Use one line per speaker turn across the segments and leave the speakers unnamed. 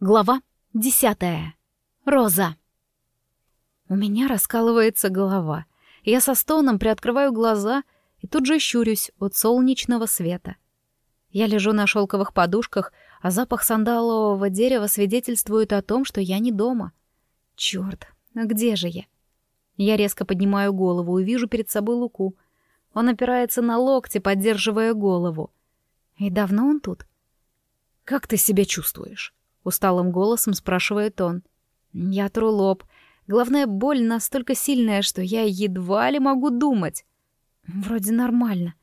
Глава десятая. Роза. У меня раскалывается голова. Я со стоном приоткрываю глаза и тут же щурюсь от солнечного света. Я лежу на шелковых подушках, а запах сандалового дерева свидетельствует о том, что я не дома. Черт, а где же я? Я резко поднимаю голову и вижу перед собой Луку. Он опирается на локти, поддерживая голову. И давно он тут?
«Как ты себя чувствуешь?»
Усталым голосом спрашивает он. Я тру лоб. Головная боль настолько сильная, что я едва ли могу думать. Вроде нормально.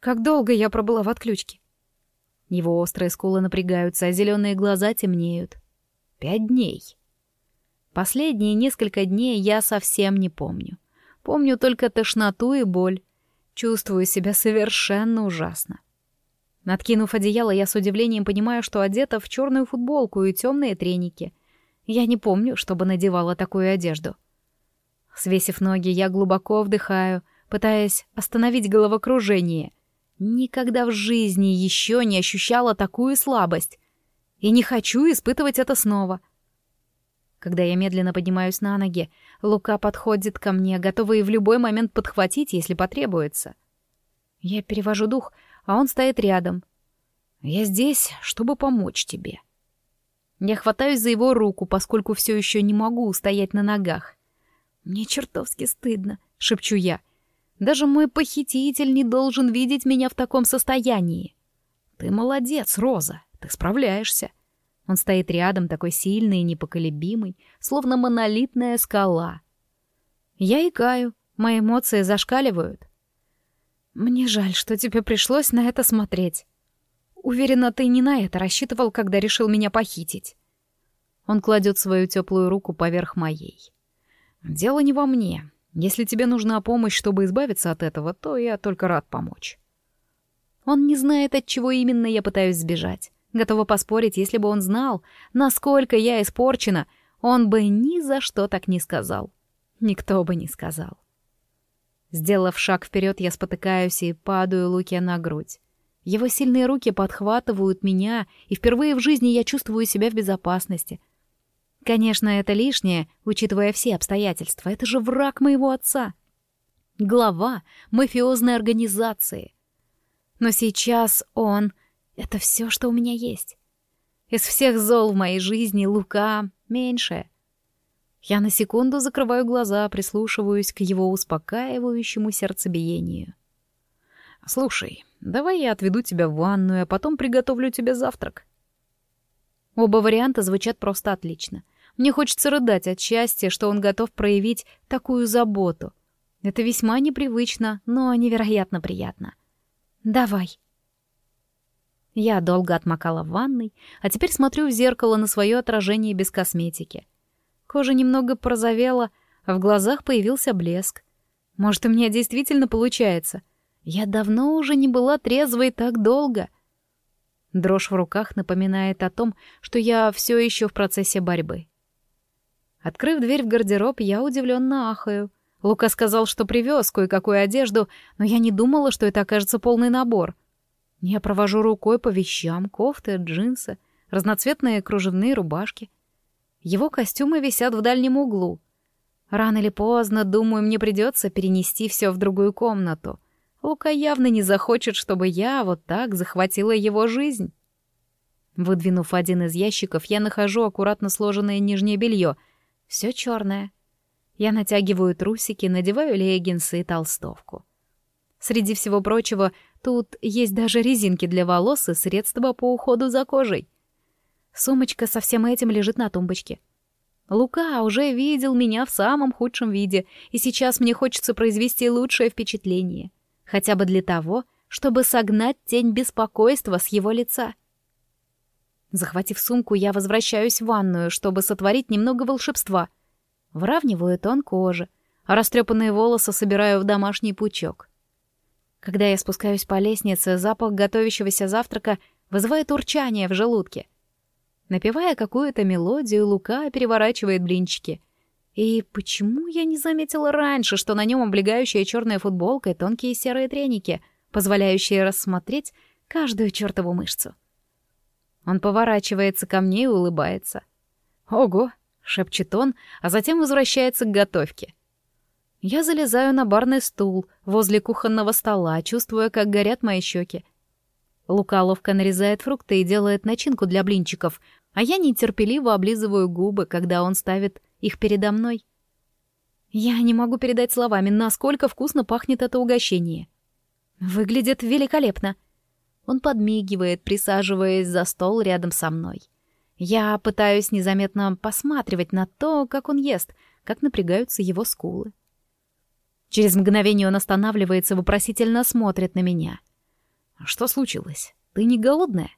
Как долго я пробыла в отключке? Его острые скулы напрягаются, а зеленые глаза темнеют. Пять дней. Последние несколько дней я совсем не помню. Помню только тошноту и боль. Чувствую себя совершенно ужасно. Надкинув одеяло, я с удивлением понимаю, что одета в черную футболку и темные треники. Я не помню, чтобы надевала такую одежду. Свесив ноги, я глубоко вдыхаю, пытаясь остановить головокружение. Никогда в жизни еще не ощущала такую слабость. И не хочу испытывать это снова. Когда я медленно поднимаюсь на ноги, Лука подходит ко мне, готовый в любой момент подхватить, если потребуется. Я перевожу дух — а он стоит рядом. «Я здесь, чтобы помочь тебе». Я хватаюсь за его руку, поскольку все еще не могу стоять на ногах. «Мне чертовски стыдно», — шепчу я. «Даже мой похититель не должен видеть меня в таком состоянии». «Ты молодец, Роза, ты справляешься». Он стоит рядом, такой сильный и непоколебимый, словно монолитная скала. Я икаю, мои эмоции зашкаливают. Мне жаль, что тебе пришлось на это смотреть. Уверена, ты не на это рассчитывал, когда решил меня похитить. Он кладет свою теплую руку поверх моей. Дело не во мне. Если тебе нужна помощь, чтобы избавиться от этого, то я только рад помочь. Он не знает, от чего именно я пытаюсь сбежать. Готова поспорить, если бы он знал, насколько я испорчена, он бы ни за что так не сказал. Никто бы не сказал. Сделав шаг вперед, я спотыкаюсь и падаю Луке на грудь. Его сильные руки подхватывают меня, и впервые в жизни я чувствую себя в безопасности. Конечно, это лишнее, учитывая все обстоятельства. Это же враг моего отца. Глава мафиозной организации. Но сейчас он — это все, что у меня есть. Из всех зол в моей жизни Лука меньшее — я на секунду закрываю глаза, прислушиваюсь к его успокаивающему сердцебиению. «Слушай, давай я отведу тебя в ванную, а потом приготовлю тебе завтрак». Оба варианта звучат просто отлично. Мне хочется рыдать от счастья, что он готов проявить такую заботу. Это весьма непривычно, но невероятно приятно. «Давай». Я долго отмокала в ванной, а теперь смотрю в зеркало на свое отражение без косметики — Кожа немного прозовела, а в глазах появился блеск. Может, у меня действительно получается. Я давно уже не была трезвой так долго. Дрожь в руках напоминает о том, что я все еще в процессе борьбы. Открыв дверь в гардероб, я удивленно ахаю. Лука сказал, что привез кое-какую одежду, но я не думала, что это окажется полный набор. Я провожу рукой по вещам, кофты, джинсы, разноцветные кружевные рубашки — его костюмы висят в дальнем углу. Рано или поздно, думаю, мне придется перенести все в другую комнату. Лука явно не захочет, чтобы я вот так захватила его жизнь. Выдвинув один из ящиков, я нахожу аккуратно сложенное нижнее белье. Все черное. Я натягиваю трусики, надеваю леггинсы и толстовку. Среди всего прочего, тут есть даже резинки для волос и средства по уходу за кожей. Сумочка со всем этим лежит на тумбочке. Лука уже видел меня в самом худшем виде, и сейчас мне хочется произвести лучшее впечатление. Хотя бы для того, чтобы согнать тень беспокойства с его лица. Захватив сумку, я возвращаюсь в ванную, чтобы сотворить немного волшебства. Вравниваю тон кожи, а растрепанные волосы собираю в домашний пучок. Когда я спускаюсь по лестнице, запах готовящегося завтрака вызывает урчание в желудке — Напевая какую-то мелодию, Лука переворачивает блинчики. И почему я не заметила раньше, что на нем облегающая черная футболка и тонкие серые треники, позволяющие рассмотреть каждую чертову мышцу? Он поворачивается ко мне и улыбается. «Ого!» — шепчет он, а затем возвращается к готовке. Я залезаю на барный стул возле кухонного стола, чувствуя, как горят мои щеки. Лука ловко нарезает фрукты и делает начинку для блинчиков, а я нетерпеливо облизываю губы, когда он ставит их передо мной. Я не могу передать словами, насколько вкусно пахнет это угощение. Выглядит великолепно. Он подмигивает, присаживаясь за стол рядом со мной. Я пытаюсь незаметно посматривать на то, как он ест, как напрягаются его скулы. Через мгновение он останавливается, вопросительно смотрит на меня. «Что случилось? Ты не голодная?»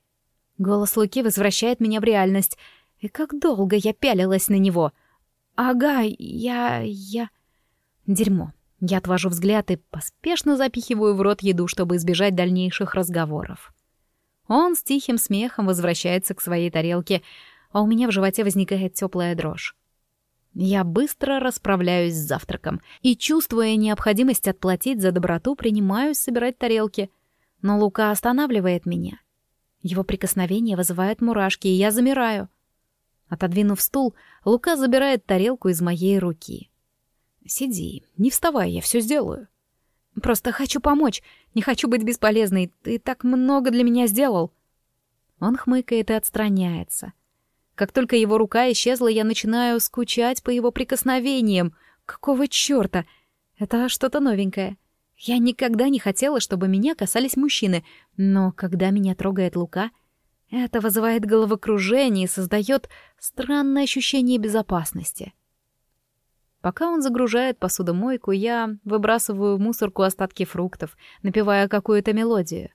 Голос Луки возвращает меня в реальность. И как долго я пялилась на него. «Ага, я... я...» Дерьмо. Я отвожу взгляд и поспешно запихиваю в рот еду, чтобы избежать дальнейших разговоров. Он с тихим смехом возвращается к своей тарелке, а у меня в животе возникает теплая дрожь. Я быстро расправляюсь с завтраком и, чувствуя необходимость отплатить за доброту, принимаюсь собирать тарелки. Но Лука останавливает меня. Его прикосновение вызывает мурашки, и я замираю. Отодвинув стул, Лука забирает тарелку из моей руки. «Сиди, не вставай, я все сделаю». «Просто хочу помочь, не хочу быть бесполезной, ты так много для меня сделал». Он хмыкает и отстраняется. Как только его рука исчезла, я начинаю скучать по его прикосновениям. Какого чёрта? Это что-то новенькое. Я никогда не хотела, чтобы меня касались мужчины, но когда меня трогает Лука, это вызывает головокружение и создает странное ощущение безопасности. Пока он загружает посудомойку, я выбрасываю в мусорку остатки фруктов, напевая какую-то мелодию.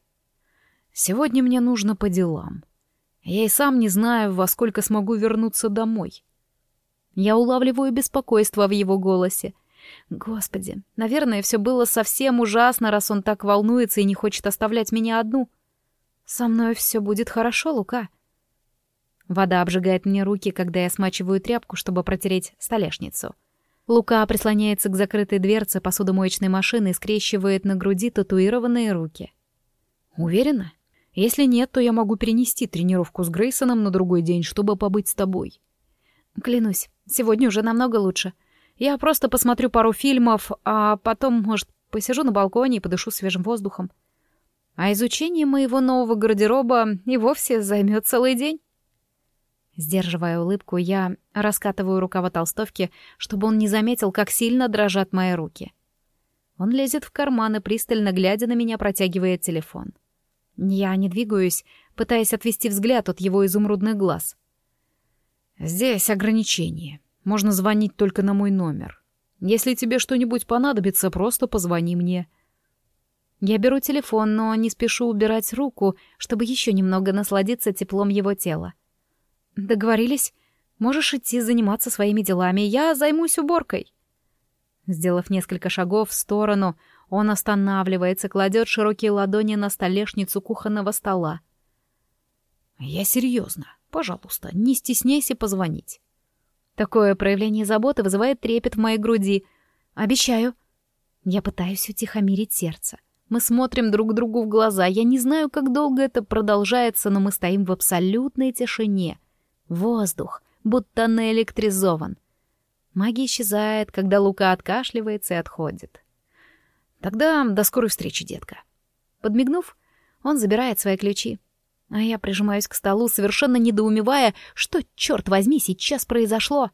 «Сегодня мне нужно по делам», я и сам не знаю, во сколько смогу вернуться домой. Я улавливаю беспокойство в его голосе. Господи, наверное, все было совсем ужасно, раз он так волнуется и не хочет оставлять меня одну. Со мной все будет хорошо, Лука. Вода обжигает мне руки, когда я смачиваю тряпку, чтобы протереть столешницу. Лука прислоняется к закрытой дверце посудомоечной машины и скрещивает на груди татуированные руки. Уверена? Если нет, то я могу перенести тренировку с Грейсоном на другой день, чтобы побыть с тобой. Клянусь, сегодня уже намного лучше. Я просто посмотрю пару фильмов, а потом, может, посижу на балконе и подышу свежим воздухом. А изучение моего нового гардероба и вовсе займет целый день. Сдерживая улыбку, я раскатываю рукава толстовки, чтобы он не заметил, как сильно дрожат мои руки. Он лезет в карман и, пристально глядя на меня, протягивает телефон. — я не двигаюсь, пытаясь отвести взгляд от его изумрудных глаз. «Здесь ограничение. Можно звонить только на мой номер. Если тебе что-нибудь понадобится, просто позвони мне». Я беру телефон, но не спешу убирать руку, чтобы еще немного насладиться теплом его тела. «Договорились? Можешь идти заниматься своими делами, я займусь уборкой». Сделав несколько шагов в сторону, он останавливается, кладет широкие ладони на столешницу кухонного стола. «Я серьезно. Пожалуйста, не стесняйся позвонить». Такое проявление заботы вызывает трепет в моей груди. «Обещаю». Я пытаюсь утихомирить сердце. Мы смотрим друг другу в глаза. Я не знаю, как долго это продолжается, но мы стоим в абсолютной тишине. Воздух, будто наэлектризован. Магия исчезает, когда Лука откашливается и отходит. Тогда до скорой встречи, детка. Подмигнув, он забирает свои ключи. А я прижимаюсь к столу, совершенно недоумевая, что, черт возьми, сейчас произошло.